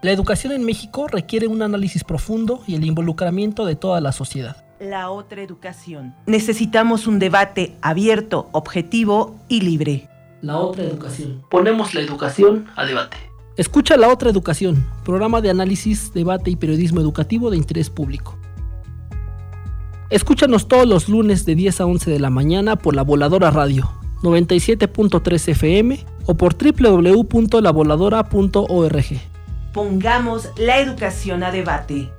La educación en México requiere un análisis profundo y el involucramiento de toda la sociedad. La otra educación. Necesitamos un debate abierto, objetivo y libre. La otra educación. Ponemos la educación a debate. Escucha La otra educación, programa de análisis, debate y periodismo educativo de interés público. Escúchanos todos los lunes de 10 a 11 de la mañana por La Voladora Radio 97.3 FM o por www.lavoladora.org. Pongamos la educación a debate.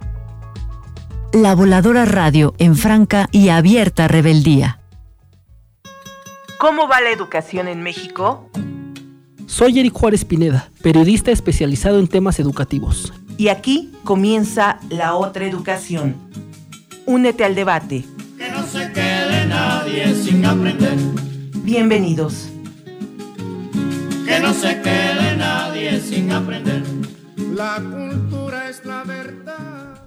La Voladora Radio en franca y abierta rebeldía. ¿Cómo va la educación en México? Soy Eric Juárez Pineda, periodista especializado en temas educativos. Y aquí comienza la otra educación. Únete al debate. Que no se quede nadie sin aprender. Bienvenidos. Que no se quede nadie sin aprender. La cultura es la verdad.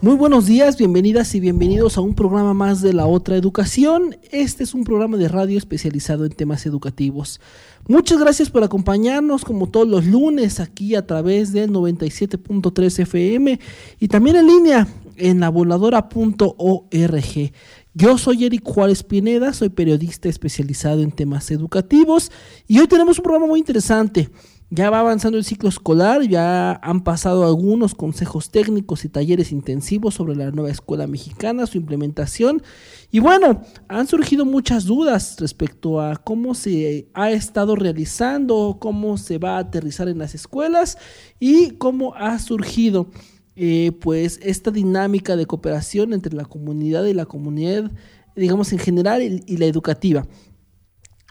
Muy buenos días, bienvenidas y bienvenidos a un programa más de la otra educación. Este es un programa de radio especializado en temas educativos. Muchas gracias por acompañarnos como todos los lunes aquí a través del 97.3 FM y también en línea en voladora.org. Yo soy Eric Juárez Pineda, soy periodista especializado en temas educativos y hoy tenemos un programa muy interesante. Ya va avanzando el ciclo escolar, ya han pasado algunos consejos técnicos y talleres intensivos sobre la nueva escuela mexicana, su implementación. Y bueno, han surgido muchas dudas respecto a cómo se ha estado realizando, cómo se va a aterrizar en las escuelas y cómo ha surgido eh, pues esta dinámica de cooperación entre la comunidad y la comunidad, digamos en general, y la educativa.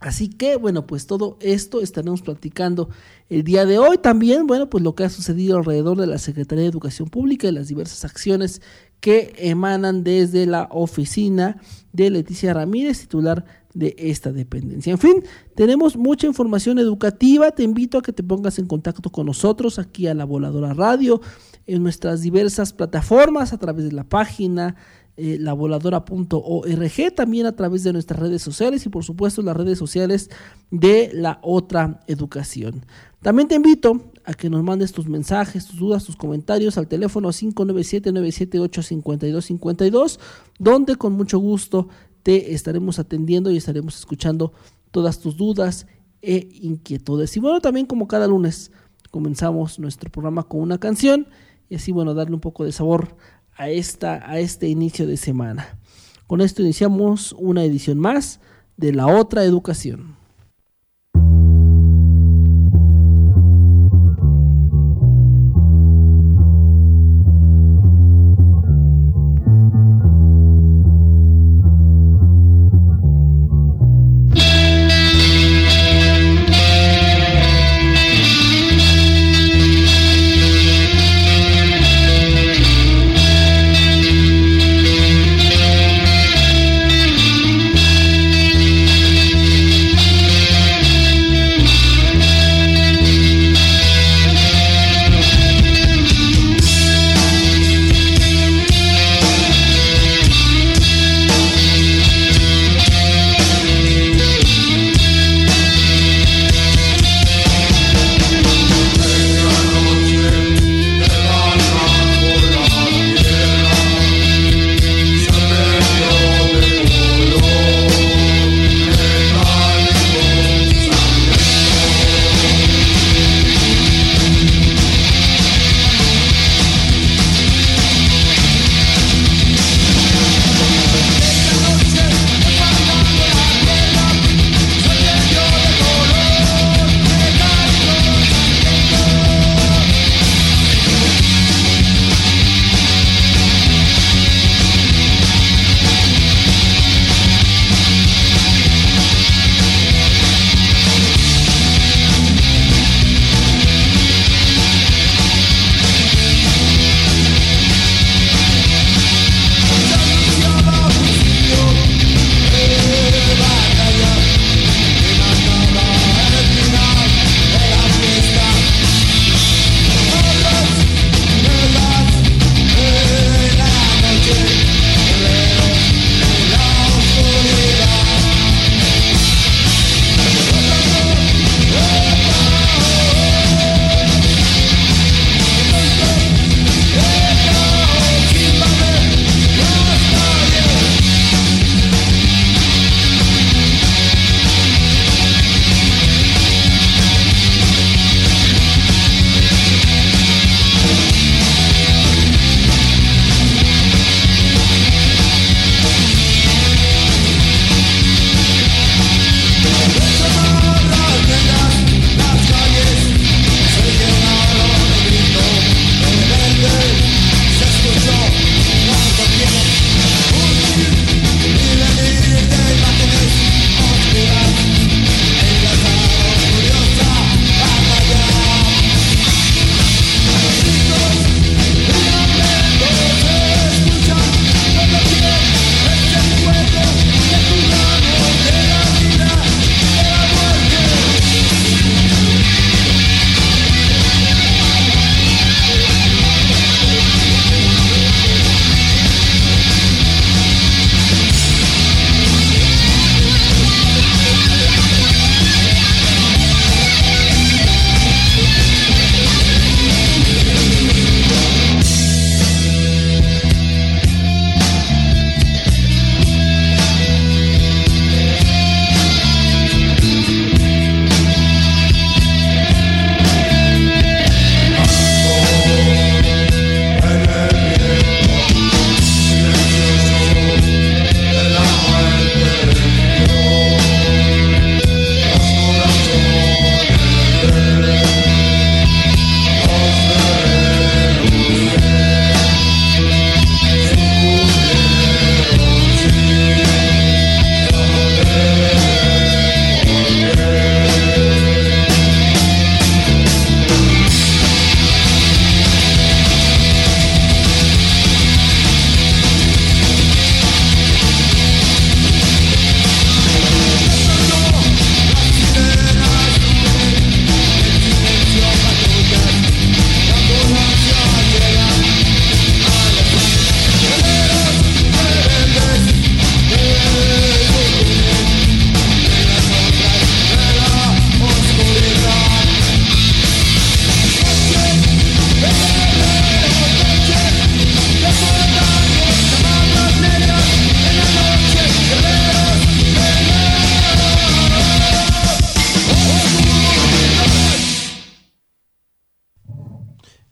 Así que, bueno, pues todo esto estaremos platicando el día de hoy. También, bueno, pues lo que ha sucedido alrededor de la Secretaría de Educación Pública y las diversas acciones que emanan desde la oficina de Leticia Ramírez, titular de esta dependencia. En fin, tenemos mucha información educativa. Te invito a que te pongas en contacto con nosotros aquí a la Voladora Radio, en nuestras diversas plataformas, a través de la página eh, lavoladora.org, también a través de nuestras redes sociales y por supuesto las redes sociales de la otra educación. También te invito a que nos mandes tus mensajes, tus dudas, tus comentarios al teléfono 597-978-5252, donde con mucho gusto te estaremos atendiendo y estaremos escuchando todas tus dudas e inquietudes. Y bueno, también como cada lunes comenzamos nuestro programa con una canción y así bueno, darle un poco de sabor a, esta, a este inicio de semana. Con esto iniciamos una edición más de la otra educación.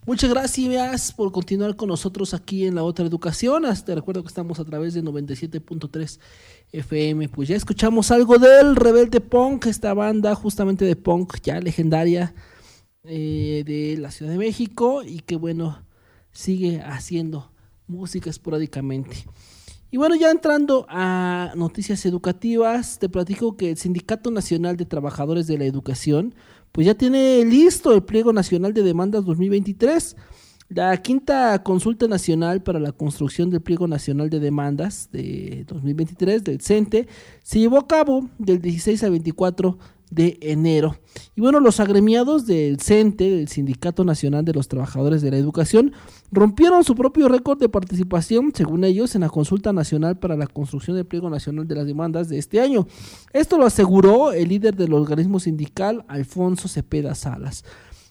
Muchas gracias por continuar con nosotros aquí en la otra educación. Te recuerdo que estamos a través de 97.3 FM. Pues ya escuchamos algo del Rebelde Punk, esta banda justamente de punk ya legendaria eh, de la Ciudad de México y que bueno, sigue haciendo música esporádicamente. Y bueno, ya entrando a noticias educativas, te platico que el Sindicato Nacional de Trabajadores de la Educación pues ya tiene listo el pliego nacional de demandas 2023. La quinta consulta nacional para la construcción del pliego nacional de demandas de 2023 del CENTE se llevó a cabo del 16 al 24 de enero. Y bueno, los agremiados del CENTE, del Sindicato Nacional de los Trabajadores de la Educación, rompieron su propio récord de participación, según ellos, en la consulta nacional para la construcción del pliego nacional de las demandas de este año. Esto lo aseguró el líder del organismo sindical, Alfonso Cepeda Salas.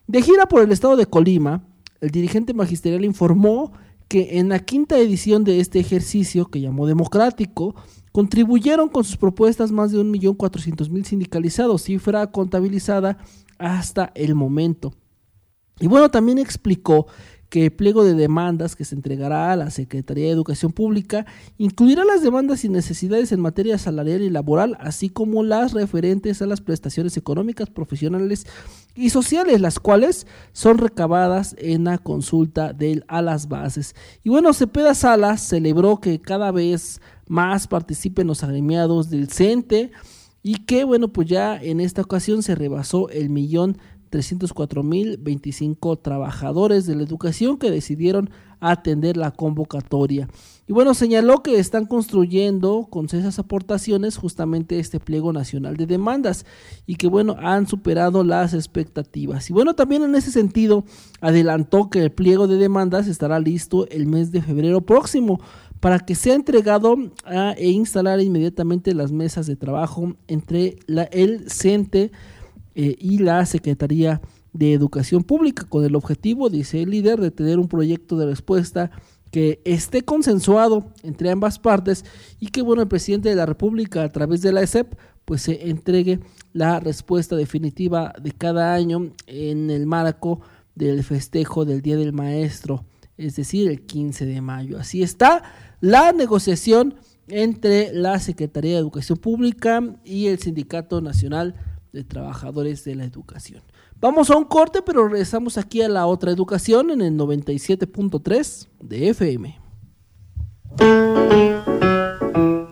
De gira por el estado de Colima, el dirigente magisterial informó que en la quinta edición de este ejercicio, que llamó democrático, Contribuyeron con sus propuestas más de 1.400.000 sindicalizados, cifra contabilizada hasta el momento. Y bueno, también explicó que el pliego de demandas que se entregará a la Secretaría de Educación Pública incluirá las demandas y necesidades en materia salarial y laboral, así como las referentes a las prestaciones económicas, profesionales y sociales, las cuales son recabadas en la consulta de, a las bases. Y bueno, Cepeda Salas celebró que cada vez más participen los agremiados del CENTE y que bueno, pues ya en esta ocasión se rebasó el millón de 304.025 trabajadores de la educación que decidieron atender la convocatoria. Y bueno, señaló que están construyendo con esas aportaciones justamente este pliego nacional de demandas y que bueno, han superado las expectativas. Y bueno, también en ese sentido, adelantó que el pliego de demandas estará listo el mes de febrero próximo para que sea entregado a, e instalar inmediatamente las mesas de trabajo entre la, el CENTE, eh, y la Secretaría de Educación Pública, con el objetivo, dice el líder, de tener un proyecto de respuesta que esté consensuado entre ambas partes y que bueno el presidente de la República a través de la ESEP pues se entregue la respuesta definitiva de cada año en el marco del festejo del Día del Maestro, es decir, el 15 de mayo. Así está la negociación entre la Secretaría de Educación Pública y el Sindicato Nacional de Trabajadores de la Educación. Vamos a un corte, pero regresamos aquí a la otra educación en el 97.3 de FM.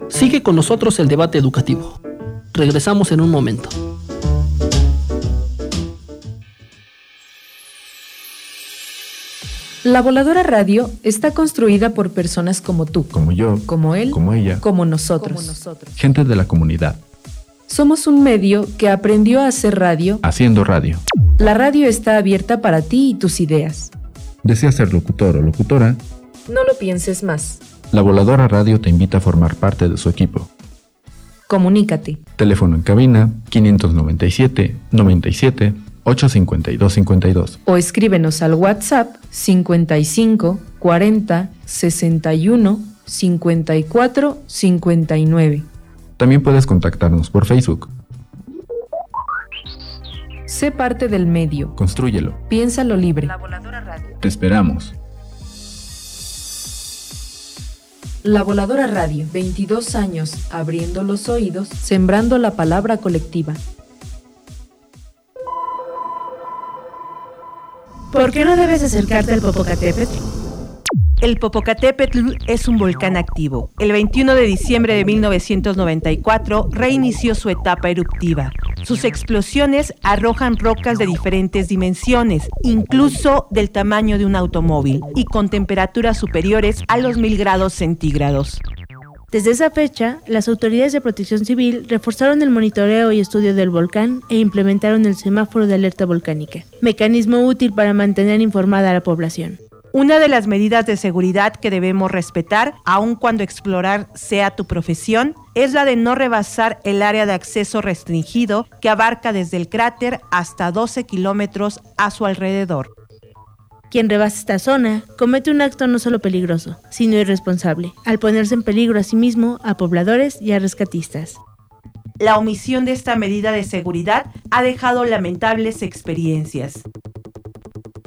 Sigue con nosotros el debate educativo. Regresamos en un momento. La Voladora Radio está construida por personas como tú, como yo, como él, como ella, como nosotros. Gente de la comunidad. Somos un medio que aprendió a hacer radio. Haciendo radio. La radio está abierta para ti y tus ideas. ¿Deseas ser locutor o locutora? No lo pienses más. La Voladora Radio te invita a formar parte de su equipo. Comunícate. Teléfono en cabina 597 97 852-52. O escríbenos al WhatsApp 55 40 61 54 59. También puedes contactarnos por Facebook. Sé parte del medio. Construyelo. Piénsalo libre. La Voladora Radio. Te esperamos. La Voladora Radio, 22 años abriendo los oídos, sembrando la palabra colectiva. ¿Por qué no debes acercarte al Popocatépetl? El Popocatépetl es un volcán activo. El 21 de diciembre de 1994 reinició su etapa eruptiva. Sus explosiones arrojan rocas de diferentes dimensiones, incluso del tamaño de un automóvil, y con temperaturas superiores a los mil grados centígrados. Desde esa fecha, las autoridades de protección civil reforzaron el monitoreo y estudio del volcán e implementaron el semáforo de alerta volcánica, mecanismo útil para mantener informada a la población. Una de las medidas de seguridad que debemos respetar, aun cuando explorar sea tu profesión, es la de no rebasar el área de acceso restringido que abarca desde el cráter hasta 12 kilómetros a su alrededor. Quien rebasa esta zona comete un acto no solo peligroso, sino irresponsable, al ponerse en peligro a sí mismo, a pobladores y a rescatistas. La omisión de esta medida de seguridad ha dejado lamentables experiencias.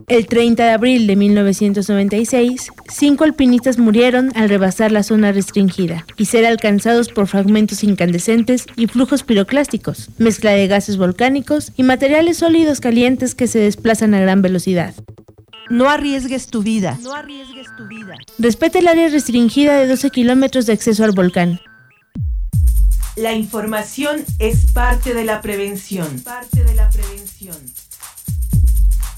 El 30 de abril de 1996, cinco alpinistas murieron al rebasar la zona restringida y ser alcanzados por fragmentos incandescentes y flujos piroclásticos, mezcla de gases volcánicos y materiales sólidos calientes que se desplazan a gran velocidad. No arriesgues tu vida. No arriesgues tu vida. Respeta el área restringida de 12 kilómetros de acceso al volcán. La información es parte de la prevención. Parte de la prevención.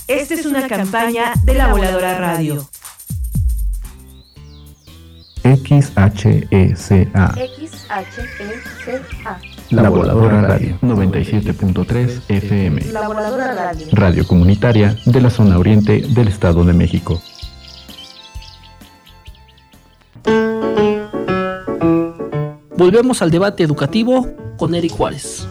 Esta es una campaña de la Voladora Radio. XHECA. XHECA. La Voladora Radio 97.3 FM. La Voladora Radio. Radio comunitaria de la zona oriente del Estado de México. Volvemos al debate educativo con Eric Juárez.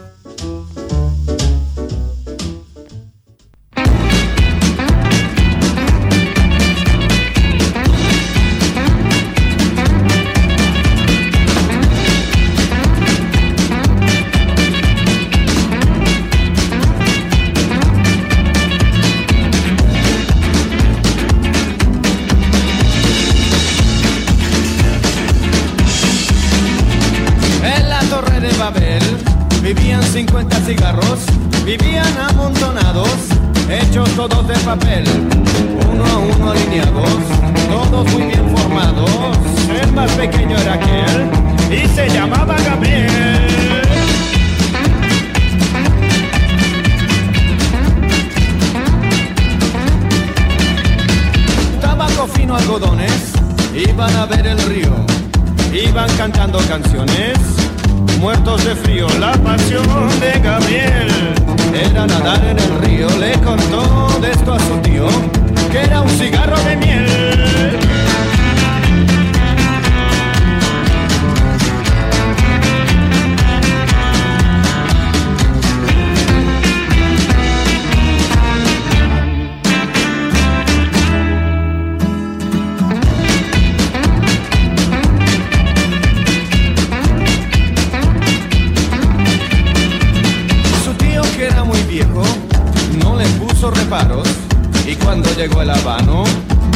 Y cuando llegó el habano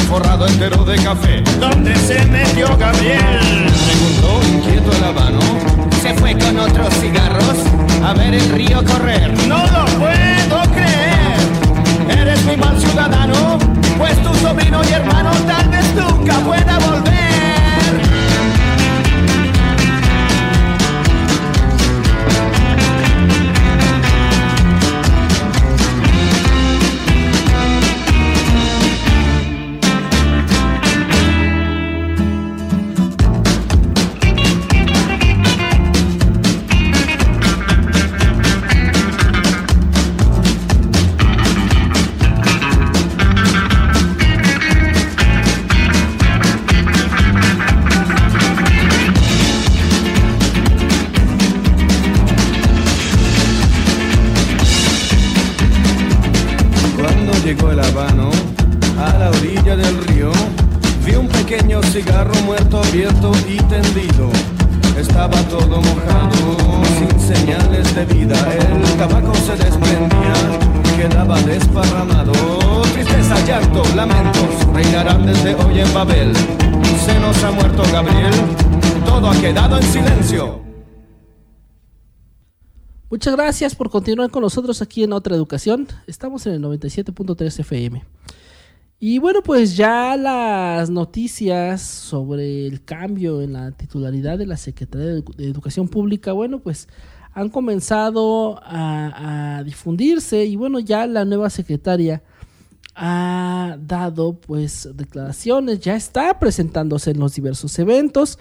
forrado entero de café. ¿Dónde se metió Gabriel? Preguntó inquieto el habano Se fue con otros cigarros a ver el río correr. No lo puedo creer. Eres mi mal ciudadano Pues tu sobrino y hermano tal vez nunca pueda volver Muchas gracias por continuar con nosotros aquí en Otra Educación. Estamos en el 97.3 FM. Y bueno, pues ya las noticias sobre el cambio en la titularidad de la Secretaría de Edu- de Educación Pública, bueno, pues han comenzado a difundirse y bueno, ya la nueva secretaria ha dado pues declaraciones, ya está presentándose en los diversos eventos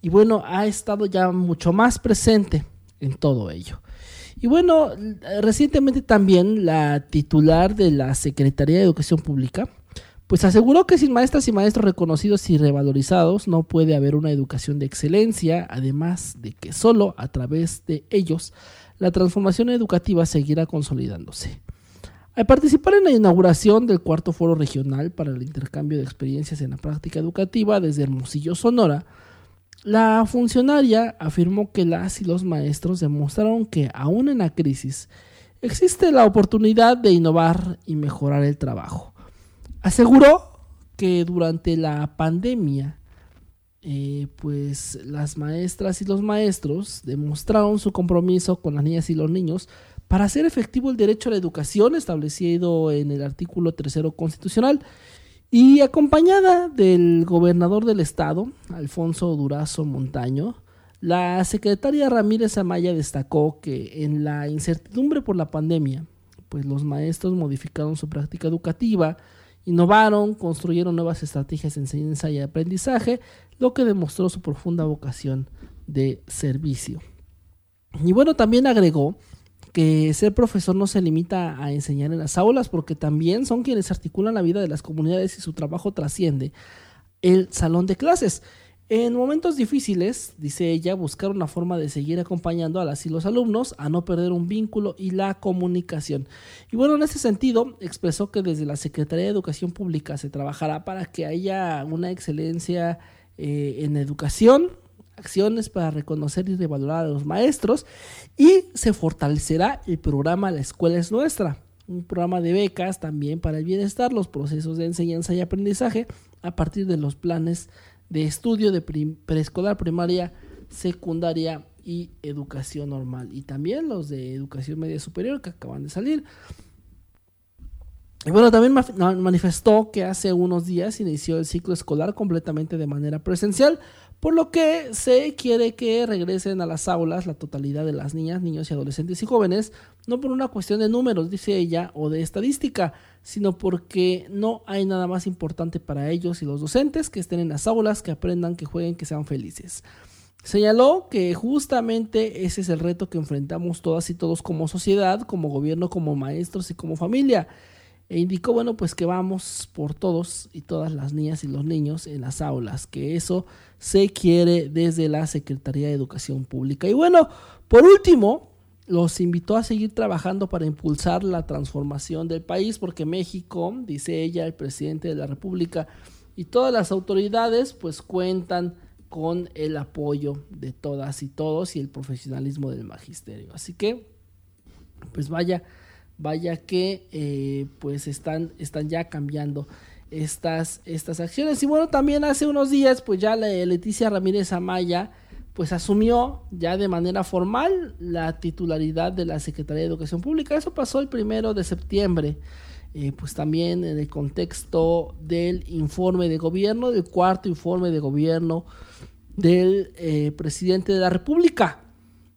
y bueno, ha estado ya mucho más presente en todo ello. Y bueno, recientemente también la titular de la Secretaría de Educación Pública, pues aseguró que sin maestras y maestros reconocidos y revalorizados no puede haber una educación de excelencia, además de que solo a través de ellos la transformación educativa seguirá consolidándose. Al participar en la inauguración del cuarto foro regional para el intercambio de experiencias en la práctica educativa desde Hermosillo, Sonora, la funcionaria afirmó que las y los maestros demostraron que aún en la crisis existe la oportunidad de innovar y mejorar el trabajo. Aseguró que durante la pandemia, eh, pues las maestras y los maestros demostraron su compromiso con las niñas y los niños para hacer efectivo el derecho a la educación establecido en el artículo tercero constitucional y acompañada del gobernador del estado, Alfonso Durazo Montaño, la secretaria Ramírez Amaya destacó que en la incertidumbre por la pandemia, pues los maestros modificaron su práctica educativa, innovaron, construyeron nuevas estrategias de enseñanza y aprendizaje, lo que demostró su profunda vocación de servicio. Y bueno, también agregó que ser profesor no se limita a enseñar en las aulas, porque también son quienes articulan la vida de las comunidades y su trabajo trasciende el salón de clases. En momentos difíciles, dice ella, buscar una forma de seguir acompañando a las y los alumnos a no perder un vínculo y la comunicación. Y bueno, en ese sentido, expresó que desde la Secretaría de Educación Pública se trabajará para que haya una excelencia eh, en educación, acciones para reconocer y revalorar a los maestros y se fortalecerá el programa La Escuela es Nuestra, un programa de becas también para el bienestar, los procesos de enseñanza y aprendizaje a partir de los planes de estudio de preescolar, primaria, secundaria y educación normal. Y también los de educación media superior que acaban de salir. Y bueno, también manifestó que hace unos días inició el ciclo escolar completamente de manera presencial, por lo que se quiere que regresen a las aulas la totalidad de las niñas, niños y adolescentes y jóvenes, no por una cuestión de números, dice ella, o de estadística, sino porque no hay nada más importante para ellos y los docentes que estén en las aulas, que aprendan, que jueguen, que sean felices. Señaló que justamente ese es el reto que enfrentamos todas y todos como sociedad, como gobierno, como maestros y como familia e indicó, bueno, pues que vamos por todos y todas las niñas y los niños en las aulas, que eso se quiere desde la Secretaría de Educación Pública. Y bueno, por último, los invitó a seguir trabajando para impulsar la transformación del país, porque México, dice ella, el presidente de la República y todas las autoridades, pues cuentan con el apoyo de todas y todos y el profesionalismo del magisterio. Así que, pues vaya vaya que eh, pues están, están ya cambiando estas, estas acciones. Y bueno, también hace unos días pues ya la Leticia Ramírez Amaya pues asumió ya de manera formal la titularidad de la Secretaría de Educación Pública. Eso pasó el primero de septiembre. Eh, pues también en el contexto del informe de gobierno, del cuarto informe de gobierno del eh, presidente de la República.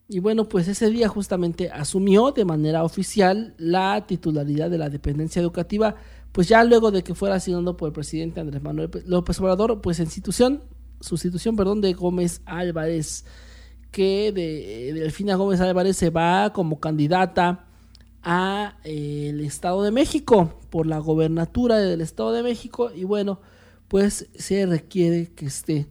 Y bueno, pues ese día justamente asumió de manera oficial la titularidad de la dependencia educativa, pues ya luego de que fuera asignado por el presidente Andrés Manuel López Obrador, pues institución, sustitución, perdón, de Gómez Álvarez, que de, Delfina Gómez Álvarez se va como candidata a eh, el Estado de México por la gobernatura del Estado de México y bueno, pues se requiere que esté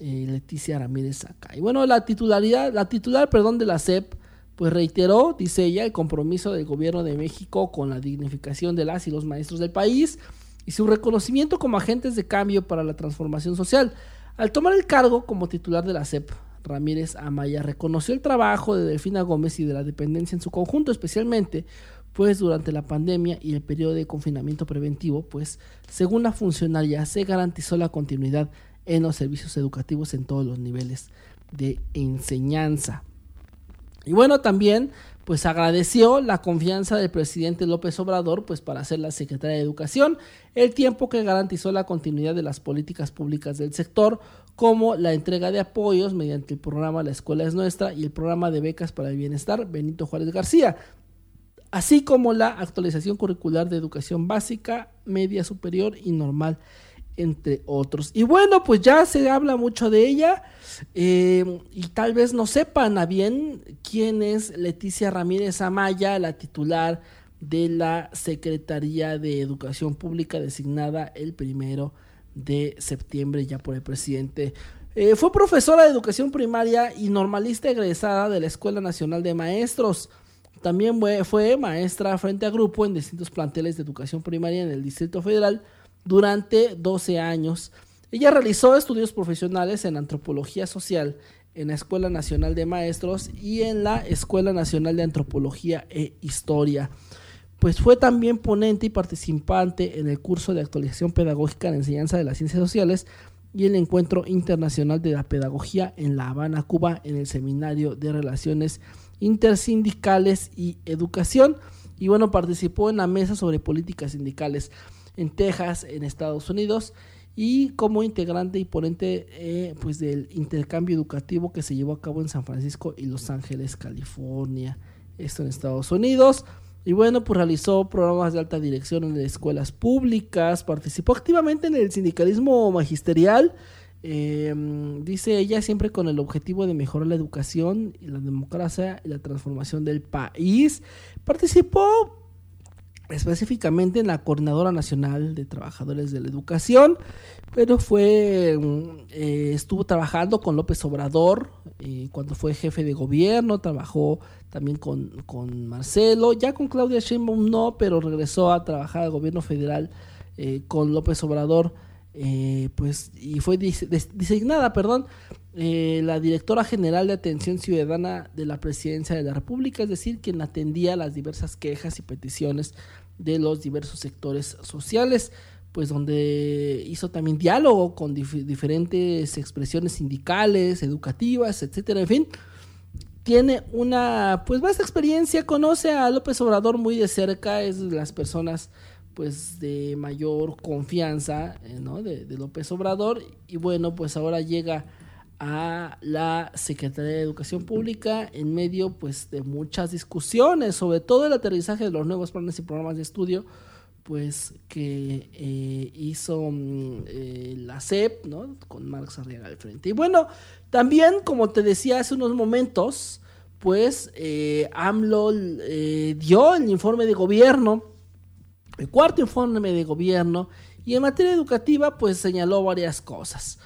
eh, Leticia Ramírez acá. Y bueno, la titularidad, la titular, perdón, de la SEP, pues reiteró, dice ella, el compromiso del gobierno de México con la dignificación de las y los maestros del país y su reconocimiento como agentes de cambio para la transformación social. Al tomar el cargo como titular de la SEP, Ramírez Amaya reconoció el trabajo de Delfina Gómez y de la dependencia en su conjunto, especialmente pues durante la pandemia y el periodo de confinamiento preventivo, pues según la funcionaria se garantizó la continuidad en los servicios educativos en todos los niveles de enseñanza. Y bueno, también pues agradeció la confianza del presidente López Obrador pues para ser la secretaria de Educación, el tiempo que garantizó la continuidad de las políticas públicas del sector, como la entrega de apoyos mediante el programa La Escuela es Nuestra y el programa de becas para el bienestar Benito Juárez García, así como la actualización curricular de educación básica, media superior y normal entre otros. Y bueno, pues ya se habla mucho de ella eh, y tal vez no sepan a bien quién es Leticia Ramírez Amaya, la titular de la Secretaría de Educación Pública designada el primero de septiembre ya por el presidente. Eh, fue profesora de educación primaria y normalista egresada de la Escuela Nacional de Maestros. También fue, fue maestra frente a grupo en distintos planteles de educación primaria en el Distrito Federal durante 12 años. Ella realizó estudios profesionales en antropología social en la Escuela Nacional de Maestros y en la Escuela Nacional de Antropología e Historia. pues fue también ponente y participante en el curso de actualización pedagógica en enseñanza de las ciencias sociales y el encuentro internacional de la pedagogía en La Habana, Cuba, en el seminario de relaciones intersindicales y educación. Y bueno, participó en la mesa sobre políticas sindicales en Texas, en Estados Unidos, y como integrante y ponente eh, pues del intercambio educativo que se llevó a cabo en San Francisco y Los Ángeles, California, esto en Estados Unidos. Y bueno, pues realizó programas de alta dirección en escuelas públicas, participó activamente en el sindicalismo magisterial, em, dice ella, siempre con el objetivo de mejorar la educación y la democracia y la transformación del país. Participó específicamente en la Coordinadora Nacional de Trabajadores de la Educación, pero fue mm, eh, estuvo trabajando con López Obrador eh, cuando fue jefe de gobierno, trabajó también con, con, Marcelo, ya con Claudia Sheinbaum no, pero regresó a trabajar al gobierno federal eh, con López Obrador, pues y fue designada, perdón, la directora general de atención ciudadana de la presidencia de la República, es decir, quien atendía las diversas quejas y peticiones de los diversos sectores sociales, pues donde hizo también diálogo con diferentes expresiones sindicales, educativas, etcétera, en fin. Tiene una pues vasta experiencia, conoce a López Obrador muy de cerca, es de las personas pues de mayor confianza eh, ¿no? de López Obrador y bueno pues ahora llega a la Secretaría de Educación Pública en medio pues de muchas discusiones, sobre todo el aterrizaje de los nuevos planes y programas de estudio pues que eh, hizo mm, eh, la SEP, ¿no? Con Marx Arriaga al frente. Y bueno, también, como te decía hace unos momentos, pues eh, AMLO dio el informe de gobierno, el cuarto informe de gobierno, y en materia educativa, pues señaló varias cosas.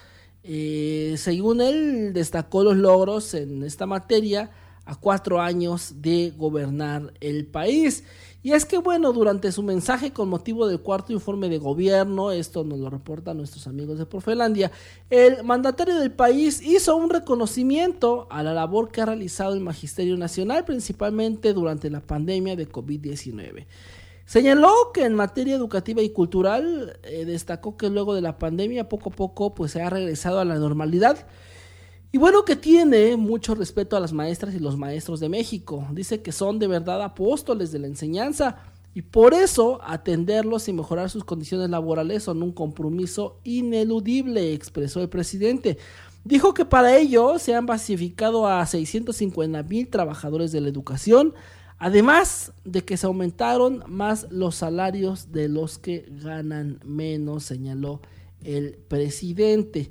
Eh, según él, destacó los logros en esta materia a cuatro años de gobernar el país. Y es que, bueno, durante su mensaje con motivo del cuarto informe de gobierno, esto nos lo reportan nuestros amigos de Profelandia, el mandatario del país hizo un reconocimiento a la labor que ha realizado el Magisterio Nacional, principalmente durante la pandemia de COVID-19. Señaló que en materia educativa y cultural eh, destacó que luego de la pandemia poco a poco pues se ha regresado a la normalidad y bueno que tiene mucho respeto a las maestras y los maestros de México. Dice que son de verdad apóstoles de la enseñanza y por eso atenderlos y mejorar sus condiciones laborales son un compromiso ineludible, expresó el presidente. Dijo que para ello se han basificado a 650 mil trabajadores de la educación, Además de que se aumentaron más los salarios de los que ganan menos, señaló el presidente.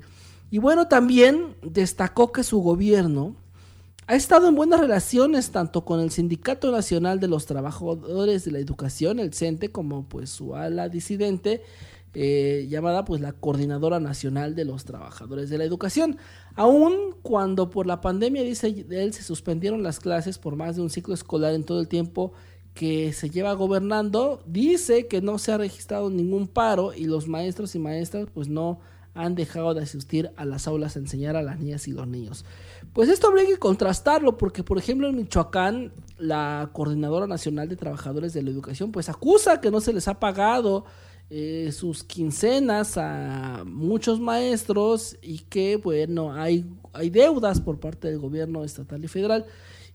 Y bueno, también destacó que su gobierno ha estado en buenas relaciones tanto con el Sindicato Nacional de los Trabajadores de la Educación, el CENTE, como pues su ala disidente, eh, llamada pues la Coordinadora Nacional de los Trabajadores de la Educación. Aún cuando por la pandemia, dice él, se suspendieron las clases por más de un ciclo escolar en todo el tiempo que se lleva gobernando, dice que no se ha registrado ningún paro y los maestros y maestras pues no han dejado de asistir a las aulas a enseñar a las niñas y los niños. Pues esto habría que contrastarlo porque, por ejemplo, en Michoacán, la Coordinadora Nacional de Trabajadores de la Educación pues acusa que no se les ha pagado eh, sus quincenas a muchos maestros y que, bueno, hay, hay deudas por parte del gobierno estatal y federal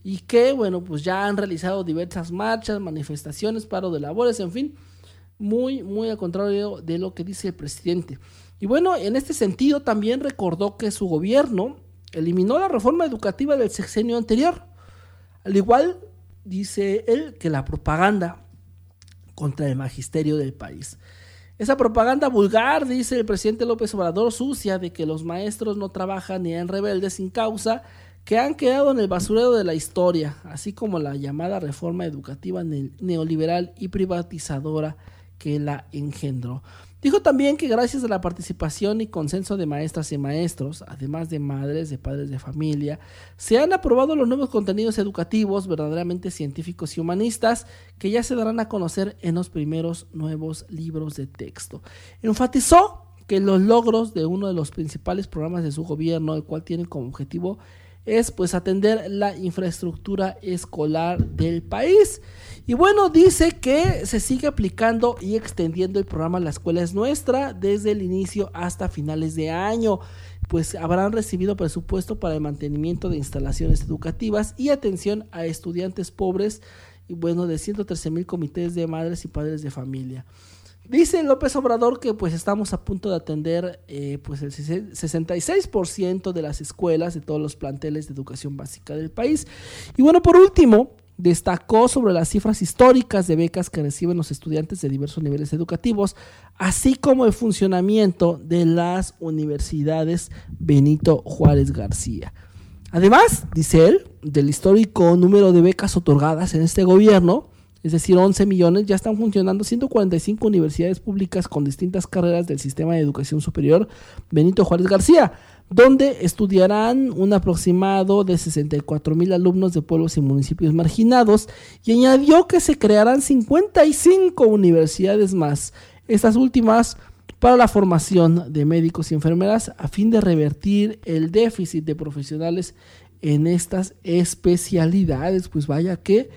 y que, bueno, pues ya han realizado diversas marchas, manifestaciones, paro de labores, en fin, muy, muy al contrario de lo que dice el presidente. Y bueno, en este sentido también recordó que su gobierno eliminó la reforma educativa del sexenio anterior, al igual, dice él, que la propaganda contra el magisterio del país. Esa propaganda vulgar, dice el presidente López Obrador, sucia de que los maestros no trabajan ni en rebeldes sin causa, que han quedado en el basurero de la historia, así como la llamada reforma educativa neoliberal y privatizadora que la engendró. Dijo también que gracias a la participación y consenso de maestras y maestros, además de madres, de padres de familia, se han aprobado los nuevos contenidos educativos verdaderamente científicos y humanistas que ya se darán a conocer en los primeros nuevos libros de texto. Enfatizó que los logros de uno de los principales programas de su gobierno, el cual tiene como objetivo es pues atender la infraestructura escolar del país. Y bueno, dice que se sigue aplicando y extendiendo el programa La Escuela es Nuestra desde el inicio hasta finales de año. Pues habrán recibido presupuesto para el mantenimiento de instalaciones educativas y atención a estudiantes pobres y bueno, de 113 mil comités de madres y padres de familia. Dice López Obrador que pues estamos a punto de atender eh, pues el 66% de las escuelas de todos los planteles de educación básica del país. Y bueno, por último, destacó sobre las cifras históricas de becas que reciben los estudiantes de diversos niveles educativos, así como el funcionamiento de las universidades Benito Juárez García. Además, dice él, del histórico número de becas otorgadas en este gobierno, es decir, 11 millones, ya están funcionando 145 universidades públicas con distintas carreras del sistema de educación superior Benito Juárez García, donde estudiarán un aproximado de 64 mil alumnos de pueblos y municipios marginados, y añadió que se crearán 55 universidades más, estas últimas para la formación de médicos y enfermeras a fin de revertir el déficit de profesionales en estas especialidades. Pues vaya que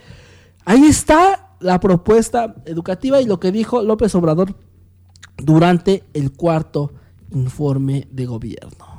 Ahí está la propuesta educativa y lo que dijo López Obrador durante el cuarto informe de gobierno.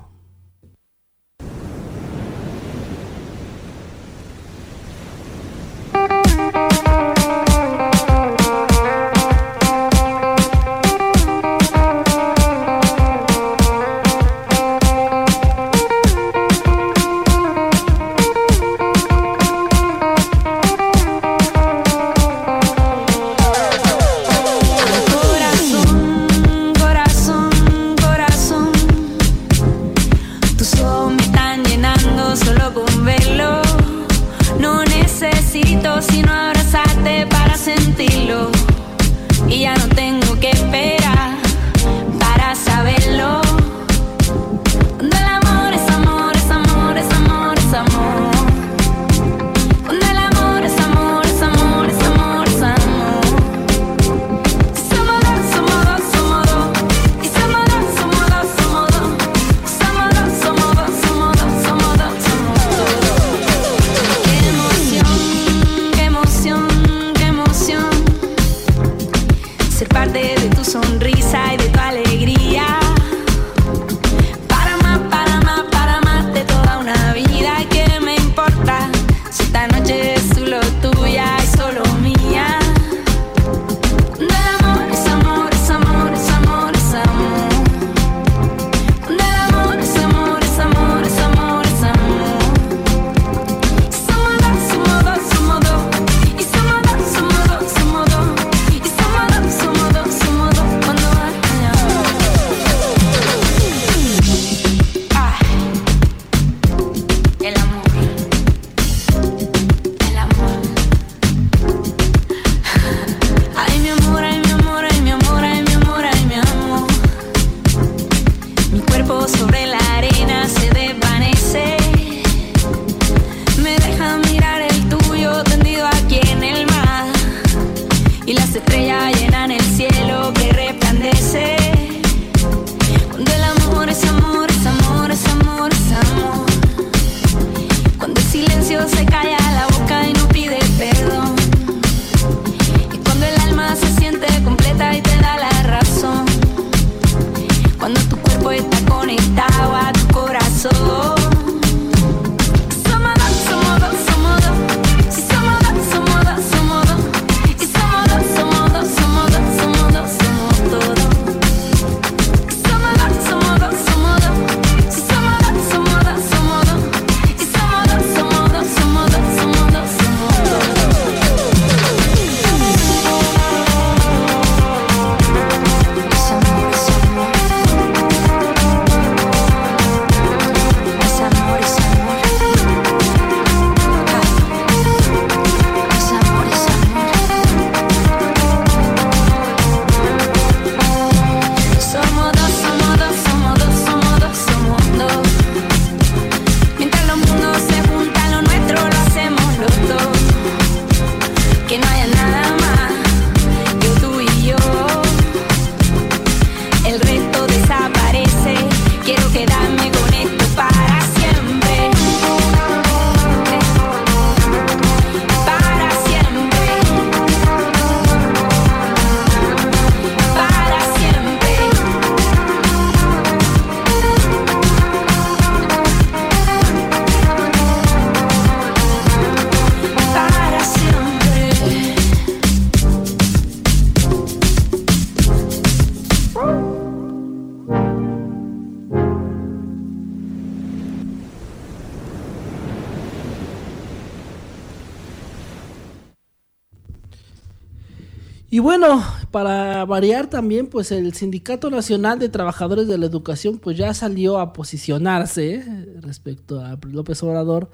Y bueno, para variar también, pues el Sindicato Nacional de Trabajadores de la Educación, pues ya salió a posicionarse respecto a López Obrador.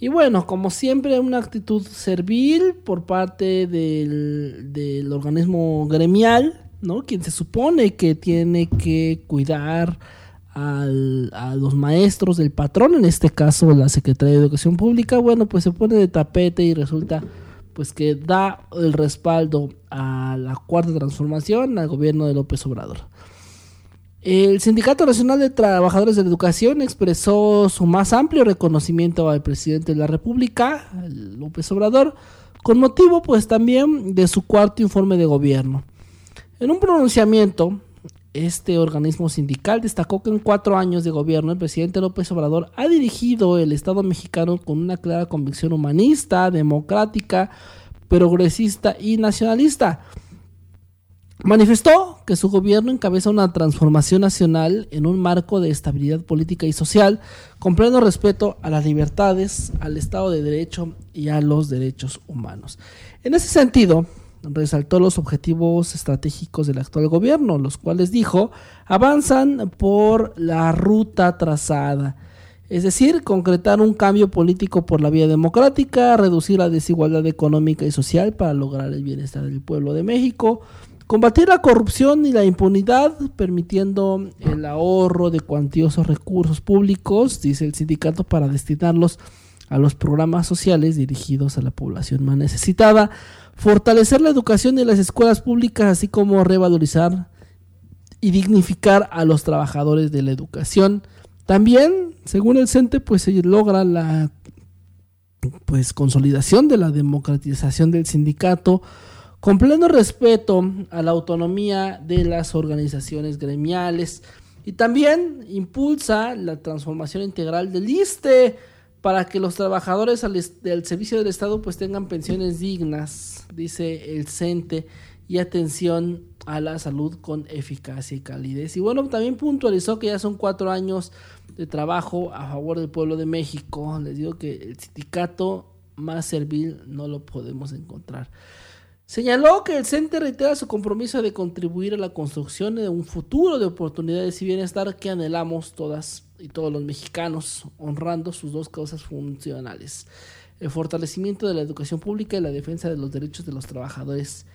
Y bueno, como siempre, una actitud servil por parte del, del organismo gremial, ¿no? Quien se supone que tiene que cuidar al, a los maestros del patrón, en este caso la Secretaría de Educación Pública, bueno, pues se pone de tapete y resulta pues que da el respaldo a la cuarta transformación al gobierno de López Obrador. El Sindicato Nacional de Trabajadores de la Educación expresó su más amplio reconocimiento al presidente de la República, López Obrador, con motivo pues también de su cuarto informe de gobierno. En un pronunciamiento, este organismo sindical destacó que en cuatro años de gobierno el presidente López Obrador ha dirigido el Estado mexicano con una clara convicción humanista, democrática, progresista y nacionalista. Manifestó que su gobierno encabeza una transformación nacional en un marco de estabilidad política y social, con pleno respeto a las libertades, al Estado de Derecho y a los derechos humanos. En ese sentido, resaltó los objetivos estratégicos del actual gobierno, los cuales dijo avanzan por la ruta trazada, es decir, concretar un cambio político por la vía democrática, reducir la desigualdad económica y social para lograr el bienestar del pueblo de México, combatir la corrupción y la impunidad, permitiendo el ahorro de cuantiosos recursos públicos, dice el sindicato, para destinarlos a los programas sociales dirigidos a la población más necesitada, fortalecer la educación en las escuelas públicas, así como revalorizar y dignificar a los trabajadores de la educación. También, según el CENTE, pues se logra la pues consolidación de la democratización del sindicato con pleno respeto a la autonomía de las organizaciones gremiales y también impulsa la transformación integral del ISTE para que los trabajadores del servicio del Estado pues tengan pensiones dignas, dice el CENTE, y atención a la salud con eficacia y calidez. Y bueno, también puntualizó que ya son cuatro años de trabajo a favor del pueblo de México. Les digo que el sindicato más servil no lo podemos encontrar. Señaló que el CENTE reitera su compromiso de contribuir a la construcción de un futuro de oportunidades y bienestar que anhelamos todas y todos los mexicanos, honrando sus dos causas funcionales, el fortalecimiento de la educación pública y la defensa de los derechos de los trabajadores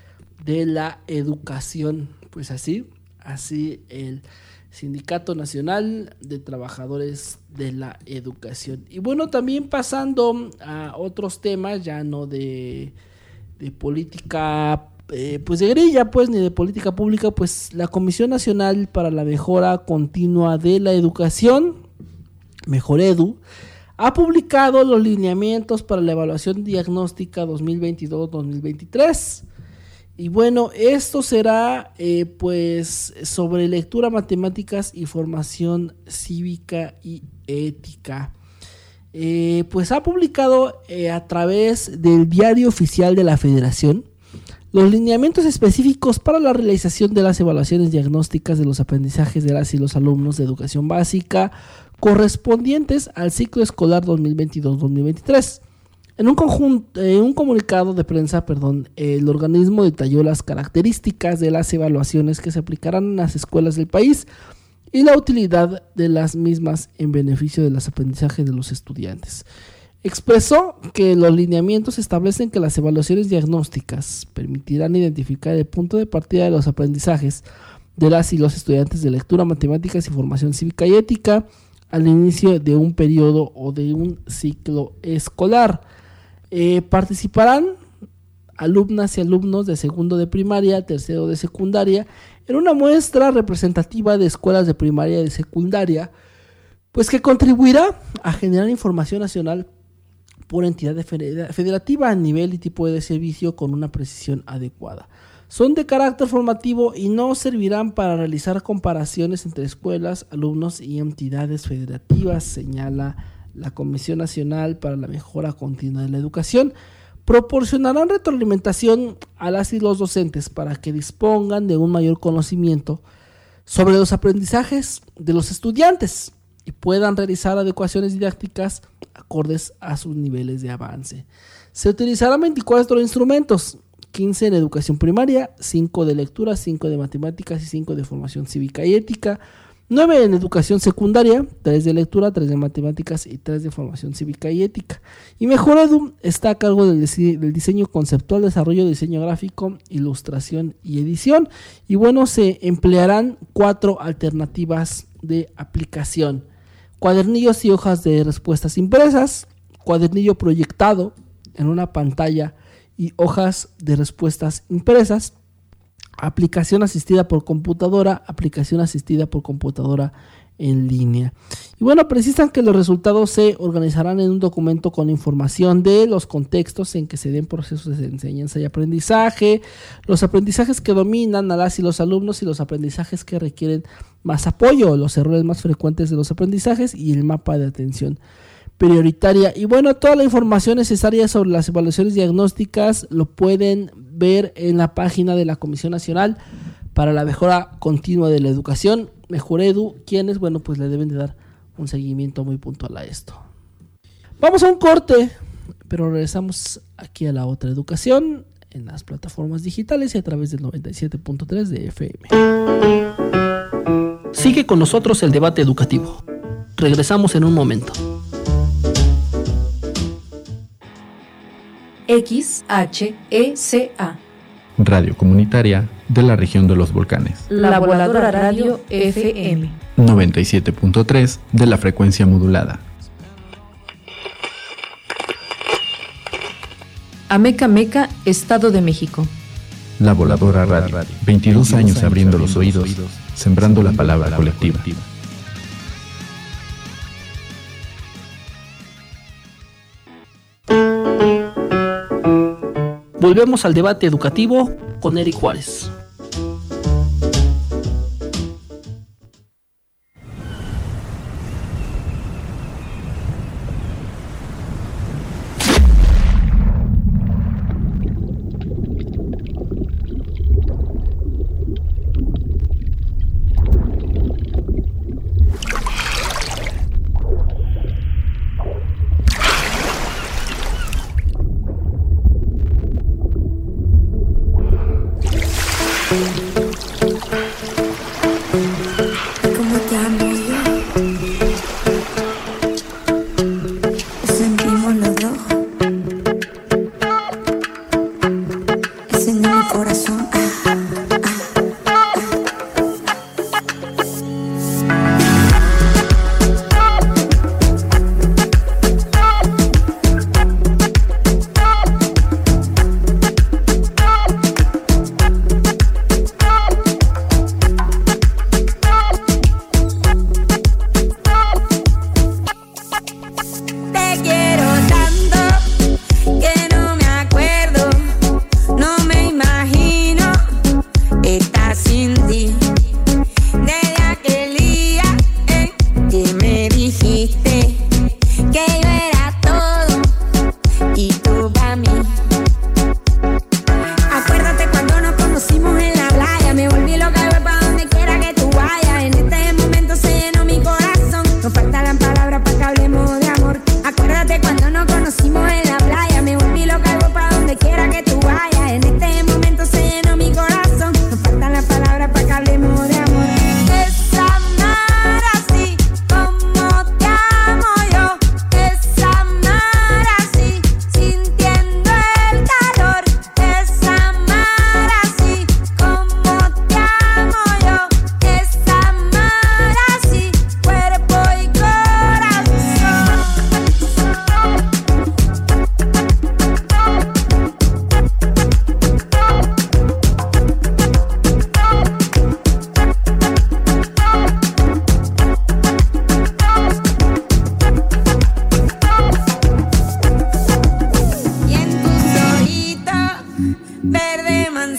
de la educación. Pues así, así el Sindicato Nacional de Trabajadores de la Educación. Y bueno, también pasando a otros temas, ya no de, de política eh, pues de grilla, pues, ni de política pública, pues la Comisión Nacional para la Mejora Continua de la Educación, Mejor Edu, ha publicado los lineamientos para la evaluación diagnóstica 2022-2023. Y bueno, esto será eh, pues sobre lectura, matemáticas y formación cívica y ética. Eh, pues ha publicado a través del diario oficial de la federación los lineamientos específicos para la realización de las evaluaciones diagnósticas de los aprendizajes de las y los alumnos de educación básica correspondientes al ciclo escolar 2022-2023. En un, conjunto, un comunicado de prensa, el organismo detalló las características de las evaluaciones que se aplicarán en las escuelas del país y la utilidad de las mismas en beneficio de los aprendizajes de los estudiantes. Expresó que los lineamientos establecen que las evaluaciones diagnósticas permitirán identificar el punto de partida de los aprendizajes de las y los estudiantes de lectura, matemáticas y formación cívica y ética al inicio de un periodo o de un ciclo escolar. Eh, participarán alumnas y alumnos de segundo de primaria, tercero de secundaria, en una muestra representativa de escuelas de primaria y de secundaria, pues que contribuirá a generar información nacional por entidad federativa a nivel y tipo de servicio con una precisión adecuada. Son de carácter formativo y no servirán para realizar comparaciones entre escuelas, alumnos y entidades federativas, señala la Comisión Nacional para la Mejora Continua de la Educación. Proporcionarán retroalimentación a las y los docentes para que dispongan de un mayor conocimiento sobre los aprendizajes de los estudiantes y puedan realizar adecuaciones didácticas acordes a sus niveles de avance. Se utilizarán 24 instrumentos 15 en educación primaria, 5 de lectura, 5 de matemáticas y 5 de formación cívica y ética. 9 en educación secundaria, 3 de lectura, 3 de matemáticas y 3 de formación cívica y ética. Y Mejor Edu está a cargo del, del, diseño conceptual, desarrollo, diseño gráfico, ilustración y edición. Y bueno, se emplearán cuatro alternativas de aplicación. Cuadernillos y hojas de respuestas impresas, cuadernillo proyectado en una pantalla y hojas de respuestas impresas, aplicación asistida por computadora, aplicación asistida por computadora en línea. Y bueno, precisan que los resultados se organizarán en un documento con información de los contextos en que se den procesos de enseñanza y aprendizaje, los aprendizajes que dominan a las y los alumnos y los aprendizajes que requieren más apoyo, los errores más frecuentes de los aprendizajes y el mapa de atención prioritaria. Y bueno, toda la información necesaria sobre las evaluaciones diagnósticas lo pueden ver en la página de la Comisión Nacional para la Mejora Continua de la Educación, Mejoredu, quienes, bueno, pues le deben de dar un seguimiento muy puntual a esto. Vamos a un corte, pero regresamos aquí a la otra educación en las plataformas digitales y a través del 97.3 de FM. Sigue con nosotros el debate educativo. Regresamos en un momento. XHECA. Radio Comunitaria de la región de los volcanes. La Voladora Radio FM. 97.3 de la frecuencia modulada. Ameca Meca, Estado de México. La Voladora Radio. 22 años abriendo los oídos, sembrando la palabra colectiva. Volvemos al debate educativo con Eric Juárez.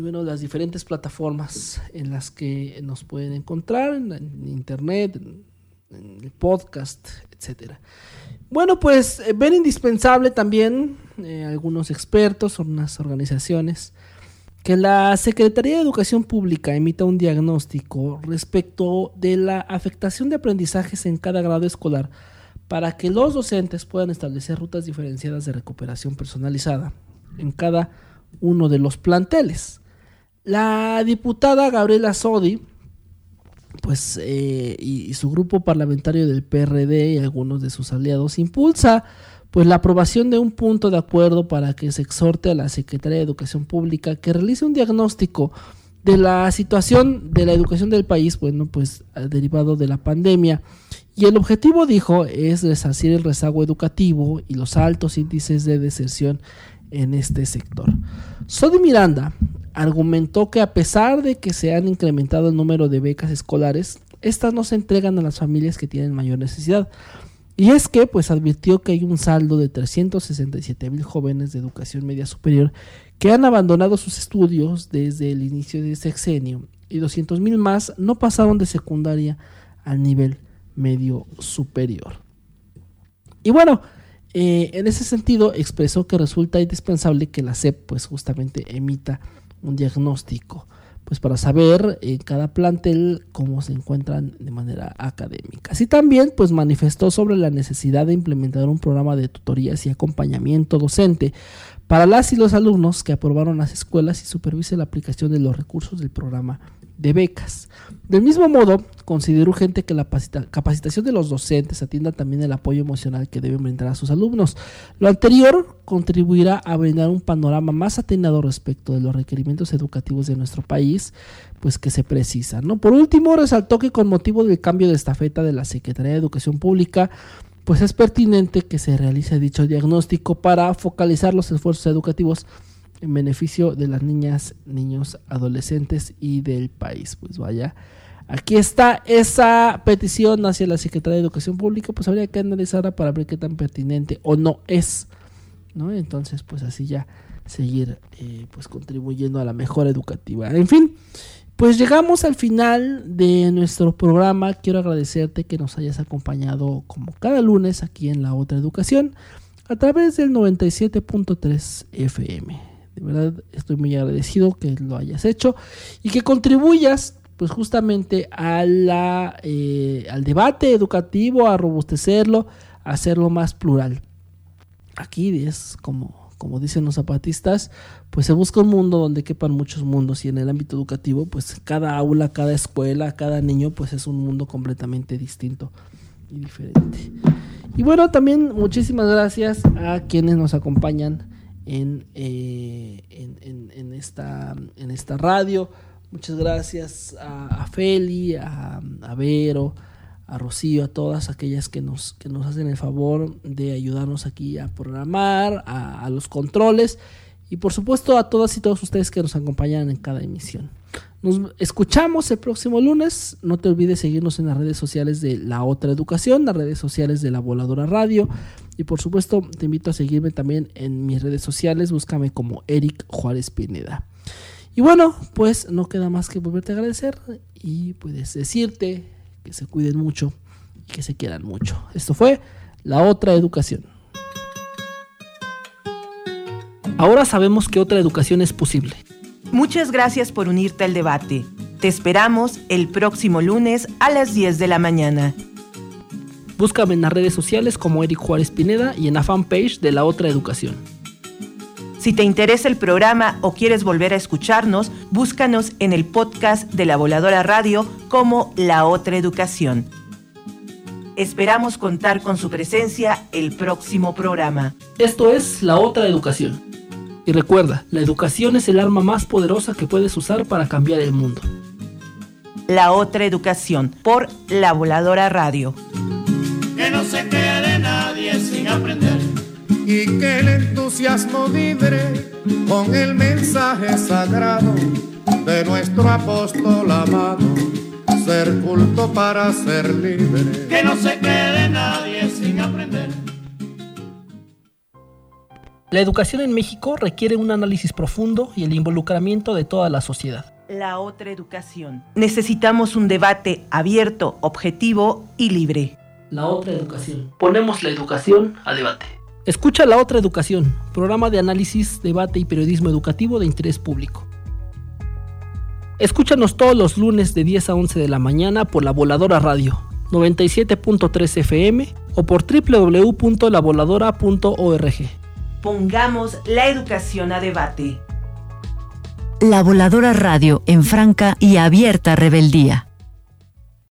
y bueno, las diferentes plataformas en las que nos pueden encontrar, en, internet, en, el podcast, etcétera. Bueno, pues eh, ven indispensable también eh, algunos expertos, unas organizaciones, que la Secretaría de Educación Pública emita un diagnóstico respecto de la afectación de aprendizajes en cada grado escolar para que los docentes puedan establecer rutas diferenciadas de recuperación personalizada en cada uno de los planteles. La diputada Gabriela Sodi, pues, eh, y, su grupo parlamentario del PRD y algunos de sus aliados impulsa pues la aprobación de un punto de acuerdo para que se exhorte a la Secretaría de Educación Pública que realice un diagnóstico de la situación de la educación del país, bueno, pues derivado de la pandemia. Y el objetivo, dijo, es resarcir el rezago educativo y los altos índices de deserción en este sector. Sodi Miranda argumentó que a pesar de que se han incrementado el número de becas escolares, estas no se entregan a las familias que tienen mayor necesidad. Y es que, pues advirtió que hay un saldo de 367 mil jóvenes de educación media superior que han abandonado sus estudios desde el inicio de sexenio y 200 mil más no pasaron de secundaria al nivel medio superior. Y bueno, eh, en ese sentido, expresó que resulta indispensable que la SEP pues justamente emita un diagnóstico pues para saber en cada plantel cómo se encuentran de manera académica. Así también pues manifestó sobre la necesidad de implementar un programa de tutorías y acompañamiento docente para las y los alumnos que aprobaron las escuelas y supervise la aplicación de los recursos del programa de becas. Del mismo modo, considero urgente que la capacitación de los docentes atienda también el apoyo emocional que deben brindar a sus alumnos. Lo anterior contribuirá a brindar un panorama más atenado respecto de los requerimientos educativos de nuestro país, pues que se precisan. ¿no? Por último, resaltó que con motivo del cambio de estafeta de la Secretaría de Educación Pública, pues es pertinente que se realice dicho diagnóstico para focalizar los esfuerzos educativos en beneficio de las niñas, niños, adolescentes y del país. Pues vaya, aquí está esa petición hacia la Secretaría de Educación Pública, pues habría que analizarla para ver qué tan pertinente o no es, ¿no? Entonces, pues así ya seguir eh, pues contribuyendo a la mejora educativa. En fin, pues llegamos al final de nuestro programa. Quiero agradecerte que nos hayas acompañado como cada lunes aquí en La Otra Educación a través del 97.3 FM. De verdad estoy muy agradecido que lo hayas hecho y que contribuyas pues justamente a la, eh, al debate educativo, a robustecerlo, a hacerlo más plural. Aquí es como, como dicen los zapatistas, pues se busca un mundo donde quepan muchos mundos y en el ámbito educativo, pues cada aula, cada escuela, cada niño, pues es un mundo completamente distinto y diferente. Y bueno, también muchísimas gracias a quienes nos acompañan eh, en, en, esta, en esta radio. Muchas gracias a, Feli, a, Vero, a Rocío, a todas aquellas que nos, que nos hacen el favor de ayudarnos aquí a programar, a, a los controles y por supuesto a todas y todos ustedes que nos acompañan en cada emisión. Nos escuchamos el próximo lunes. No te olvides seguirnos en las redes sociales de La Otra Educación, las redes sociales de La Voladora Radio. Y por supuesto, te invito a seguirme también en mis redes sociales. Búscame como Eric Juárez Pineda. Y bueno, pues no queda más que volverte a agradecer y puedes decirte que se cuiden mucho y que se quieran mucho. Esto fue La Otra Educación. Ahora sabemos que otra educación es posible. Muchas gracias por unirte al debate. Te esperamos el próximo lunes a las 10 de la mañana. Búscame en las redes sociales como Eric Juárez Pineda y en la fanpage de La Otra Educación. Si te interesa el programa o quieres volver a escucharnos, búscanos en el podcast de La Voladora Radio como La Otra Educación. Esperamos contar con su presencia el próximo programa. Esto es La Otra Educación. Y recuerda, la educación es el arma más poderosa que puedes usar para cambiar el mundo. La otra educación por La Voladora Radio. Que no se quede nadie sin aprender. Y que el entusiasmo vibre con el mensaje sagrado de nuestro apóstol amado. Ser culto para ser libre. Que no se quede nadie sin aprender. La educación en México requiere un análisis profundo y el involucramiento de toda la sociedad. La otra educación. Necesitamos un debate abierto, objetivo y libre. La otra educación. Ponemos la educación a debate. Escucha La Otra Educación, programa de análisis, debate y periodismo educativo de interés público. Escúchanos todos los lunes de 10 a 11 de la mañana por La Voladora Radio, 97.3 FM o por www.lavoladora.org. Pongamos la educación a debate. La Voladora Radio en franca y abierta rebeldía.